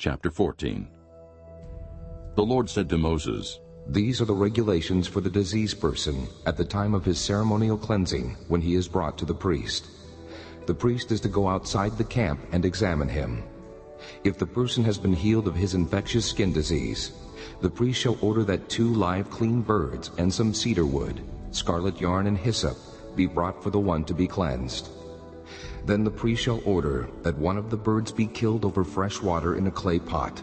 Chapter 14 The Lord said to Moses, These are the regulations for the diseased person at the time of his ceremonial cleansing when he is brought to the priest. The priest is to go outside the camp and examine him. If the person has been healed of his infectious skin disease, the priest shall order that two live clean birds and some cedar wood, scarlet yarn and hyssop be brought for the one to be cleansed. Then the priest shall order that one of the birds be killed over fresh water in a clay pot.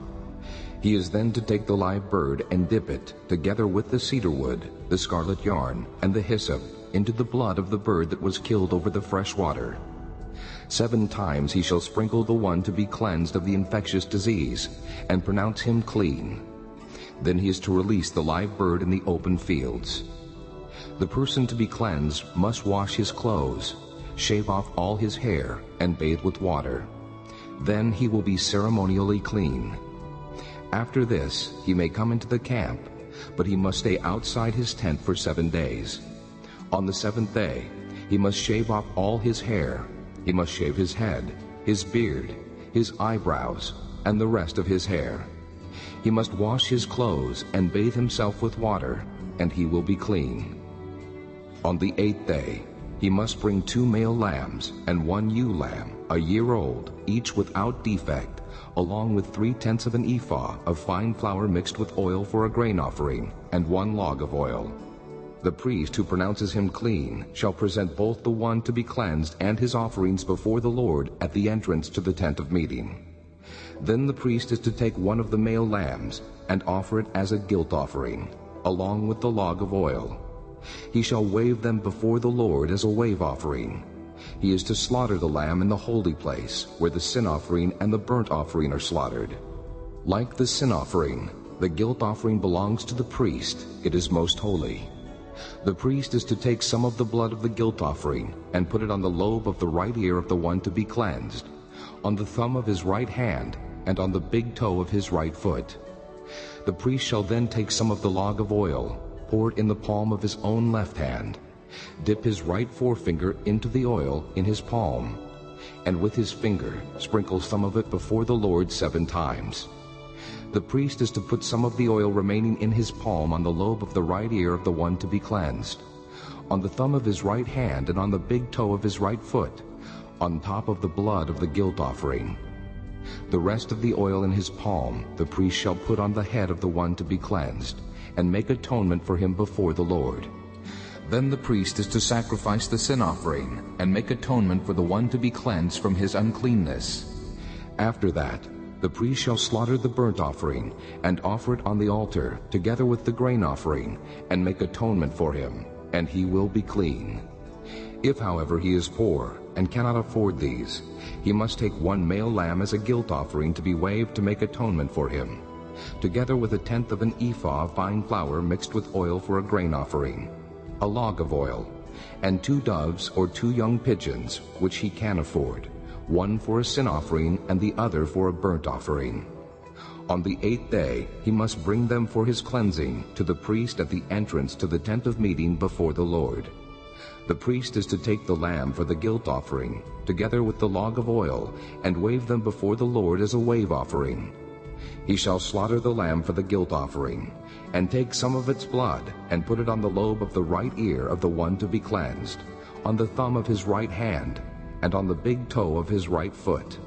He is then to take the live bird and dip it, together with the cedar wood, the scarlet yarn, and the hyssop, into the blood of the bird that was killed over the fresh water. Seven times he shall sprinkle the one to be cleansed of the infectious disease, and pronounce him clean. Then he is to release the live bird in the open fields. The person to be cleansed must wash his clothes, shave off all his hair, and bathe with water. Then he will be ceremonially clean. After this, he may come into the camp, but he must stay outside his tent for seven days. On the seventh day, he must shave off all his hair. He must shave his head, his beard, his eyebrows, and the rest of his hair. He must wash his clothes and bathe himself with water, and he will be clean. On the eighth day, he must bring two male lambs and one ewe lamb, a year old, each without defect, along with three-tenths of an ephah of fine flour mixed with oil for a grain offering, and one log of oil. The priest who pronounces him clean shall present both the one to be cleansed and his offerings before the Lord at the entrance to the tent of meeting. Then the priest is to take one of the male lambs and offer it as a guilt offering, along with the log of oil. He shall wave them before the Lord as a wave offering. He is to slaughter the lamb in the holy place, where the sin offering and the burnt offering are slaughtered. Like the sin offering, the guilt offering belongs to the priest. It is most holy. The priest is to take some of the blood of the guilt offering and put it on the lobe of the right ear of the one to be cleansed, on the thumb of his right hand, and on the big toe of his right foot. The priest shall then take some of the log of oil, pour it in the palm of his own left hand, dip his right forefinger into the oil in his palm, and with his finger sprinkle some of it before the Lord seven times. The priest is to put some of the oil remaining in his palm on the lobe of the right ear of the one to be cleansed, on the thumb of his right hand and on the big toe of his right foot, on top of the blood of the guilt offering. The rest of the oil in his palm the priest shall put on the head of the one to be cleansed, and make atonement for him before the Lord. Then the priest is to sacrifice the sin offering and make atonement for the one to be cleansed from his uncleanness. After that, the priest shall slaughter the burnt offering and offer it on the altar together with the grain offering and make atonement for him, and he will be clean. If, however, he is poor and cannot afford these, he must take one male lamb as a guilt offering to be waved to make atonement for him together with a tenth of an ephah of fine flour mixed with oil for a grain offering, a log of oil, and two doves or two young pigeons, which he can afford, one for a sin offering and the other for a burnt offering. On the eighth day he must bring them for his cleansing to the priest at the entrance to the tent of meeting before the Lord. The priest is to take the lamb for the guilt offering, together with the log of oil, and wave them before the Lord as a wave offering. He shall slaughter the lamb for the guilt offering, and take some of its blood, and put it on the lobe of the right ear of the one to be cleansed, on the thumb of his right hand, and on the big toe of his right foot.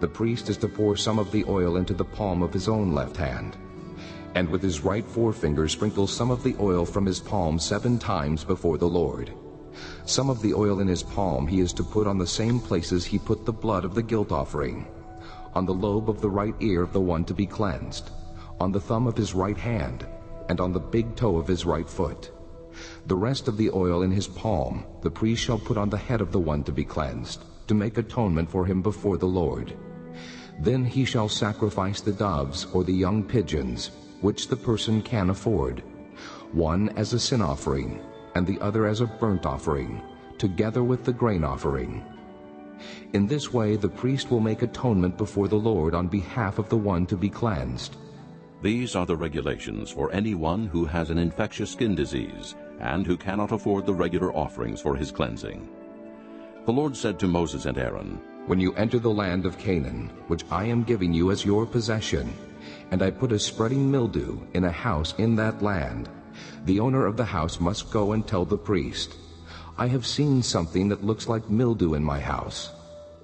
The priest is to pour some of the oil into the palm of his own left hand, and with his right forefinger sprinkle some of the oil from his palm seven times before the Lord. Some of the oil in his palm he is to put on the same places he put the blood of the guilt offering, on the lobe of the right ear of the one to be cleansed, on the thumb of his right hand, and on the big toe of his right foot. The rest of the oil in his palm the priest shall put on the head of the one to be cleansed, to make atonement for him before the Lord. Then he shall sacrifice the doves or the young pigeons, which the person can afford, one as a sin offering, and the other as a burnt offering, together with the grain offering. In this way the priest will make atonement before the Lord on behalf of the one to be cleansed. These are the regulations for anyone who has an infectious skin disease and who cannot afford the regular offerings for his cleansing. The Lord said to Moses and Aaron, When you enter the land of Canaan, which I am giving you as your possession, and I put a spreading mildew in a house in that land, the owner of the house must go and tell the priest, I have seen something that looks like mildew in my house.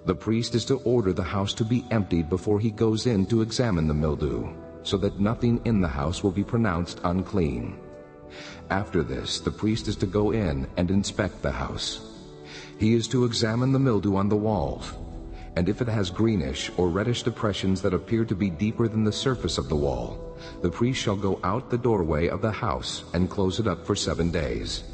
The priest is to order the house to be emptied before he goes in to examine the mildew, so that nothing in the house will be pronounced unclean. After this, the priest is to go in and inspect the house. He is to examine the mildew on the walls, and if it has greenish or reddish depressions that appear to be deeper than the surface of the wall, the priest shall go out the doorway of the house and close it up for seven days.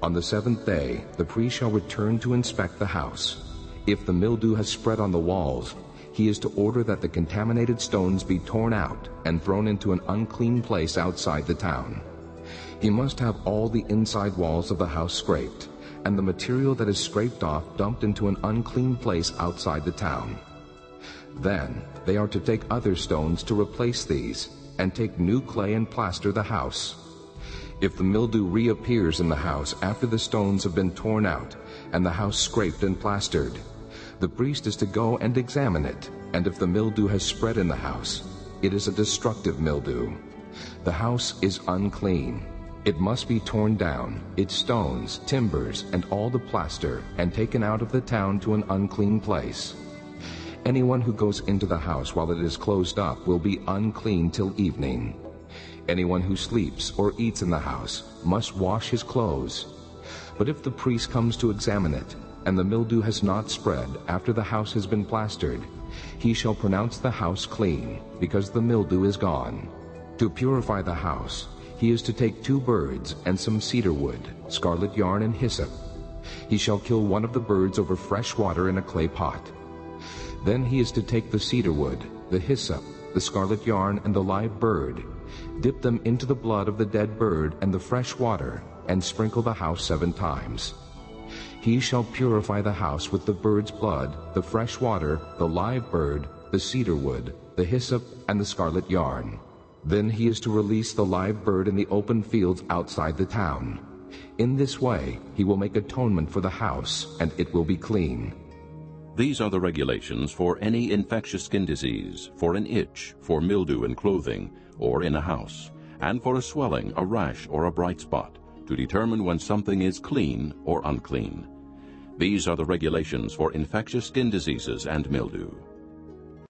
On the seventh day, the priest shall return to inspect the house. If the mildew has spread on the walls, he is to order that the contaminated stones be torn out and thrown into an unclean place outside the town. He must have all the inside walls of the house scraped, and the material that is scraped off dumped into an unclean place outside the town. Then they are to take other stones to replace these, and take new clay and plaster the house. If the mildew reappears in the house after the stones have been torn out, and the house scraped and plastered, the priest is to go and examine it, and if the mildew has spread in the house, it is a destructive mildew. The house is unclean. It must be torn down, its stones, timbers, and all the plaster, and taken out of the town to an unclean place. Anyone who goes into the house while it is closed up will be unclean till evening. Anyone who sleeps or eats in the house must wash his clothes. But if the priest comes to examine it, and the mildew has not spread after the house has been plastered, he shall pronounce the house clean, because the mildew is gone. To purify the house, he is to take two birds and some cedar wood, scarlet yarn, and hyssop. He shall kill one of the birds over fresh water in a clay pot. Then he is to take the cedar wood, the hyssop, the scarlet yarn, and the live bird, dip them into the blood of the dead bird and the fresh water, and sprinkle the house seven times. He shall purify the house with the bird's blood, the fresh water, the live bird, the cedar wood, the hyssop, and the scarlet yarn. Then he is to release the live bird in the open fields outside the town. In this way he will make atonement for the house, and it will be clean. These are the regulations for any infectious skin disease, for an itch, for mildew in clothing, or in a house, and for a swelling, a rash, or a bright spot, to determine when something is clean or unclean. These are the regulations for infectious skin diseases and mildew.